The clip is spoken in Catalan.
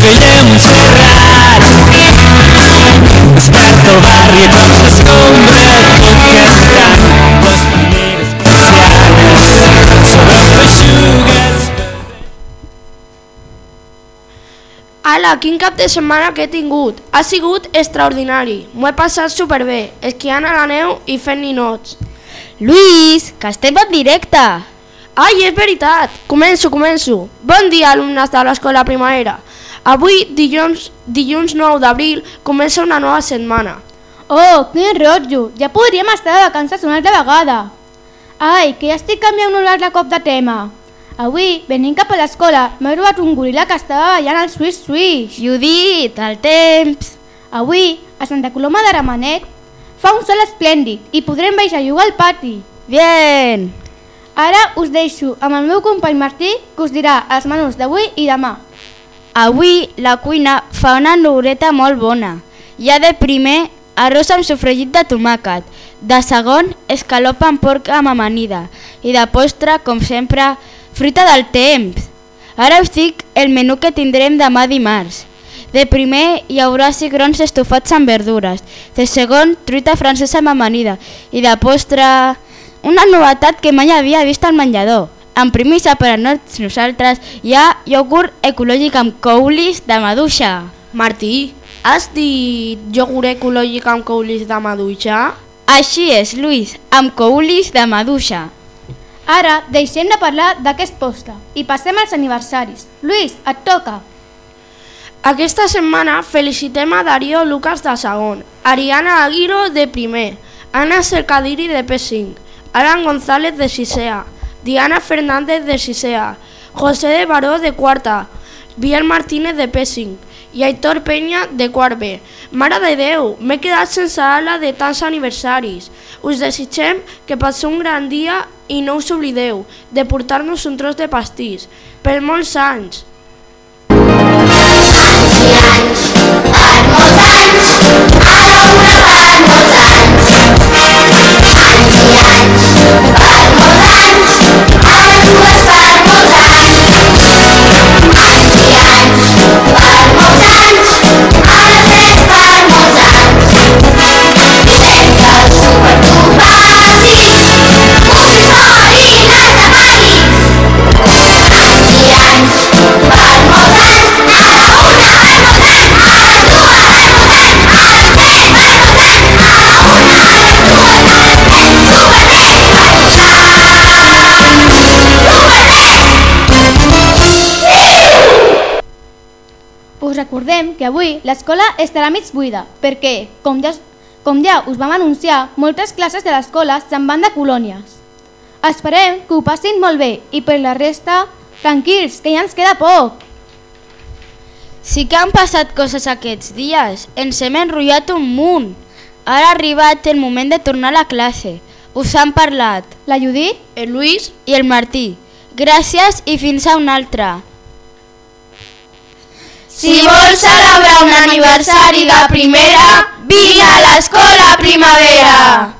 que hi hem encerrat. Desperta el barri a cop d'escombra, tot cantant les primeres persianes sobre feixugues. Ala, quin cap de setmana que he tingut. Ha sigut extraordinari. M'ho he passat superbé, esquiant a la neu i fent ninots. Lluís, que estem en directe. Ai, és veritat! Començo, començo. Bon dia, alumnes de l'escola primavera. Avui, dilluns, dilluns 9 d'abril, comença una nova setmana. Oh, quin rotllo! Ja podríem estar de vacances una altra vegada. Ai, que ja estic canviant un altre cop de tema. Avui, venint cap a l'escola, m'he trobat un goril·la que estava ballant el Swiss Swish. Judit, el temps. Avui, a Santa Coloma de Ramenet, fa un sol esplèndid i podrem baixar a jugar al pati. Bien. Ara us deixo amb el meu company Martí, que us dirà els menús d'avui i demà. Avui la cuina fa una noureta molt bona. Hi ha de primer arròs amb sofregit de tomàquet, de segon escalopa amb porc amb amanida i de postre, com sempre, fruita del temps. Ara us dic el menú que tindrem demà dimarts. De primer hi haurà cigrons estofats amb verdures, de segon truita francesa amb amanida i de postre una novetat que mai havia vist al menjador. En primissa per a nosaltres hi ha iogurt ecològic amb coulis de maduixa. Martí, has dit iogurt ecològic amb coulis de maduixa? Així és, Lluís, amb coulis de maduixa. Ara deixem de parlar d'aquest postre i passem als aniversaris. Lluís, et toca. Aquesta setmana felicitem a Darío Lucas de segon, Ariana Aguiro de primer, Ana Cercadiri de P5, Alan González de sisea, Diana Fernández de sisea, José de Baró de quarta, Biel Martínez de P5 i Aitor Peña de quart B. Mare de Déu, m'he quedat sense ala de tants aniversaris. Us desitgem que passeu un gran dia i no us oblideu de portar-nos un tros de pastís. Per molts anys! Recordem que avui l'escola estarà mig buida perquè, com ja, com ja us vam anunciar, moltes classes de l'escola se'n van de colònies. Esperem que ho passin molt bé i per la resta, tranquils, que ja ens queda poc. Sí que han passat coses aquests dies, ens hem enrotllat un munt. Ara ha arribat el moment de tornar a la classe. Us han parlat. La Judit? El Lluís I el Martí. Gràcies i fins a una altra. Si vols celebrar un aniversari de primera, vine a l'escola primavera.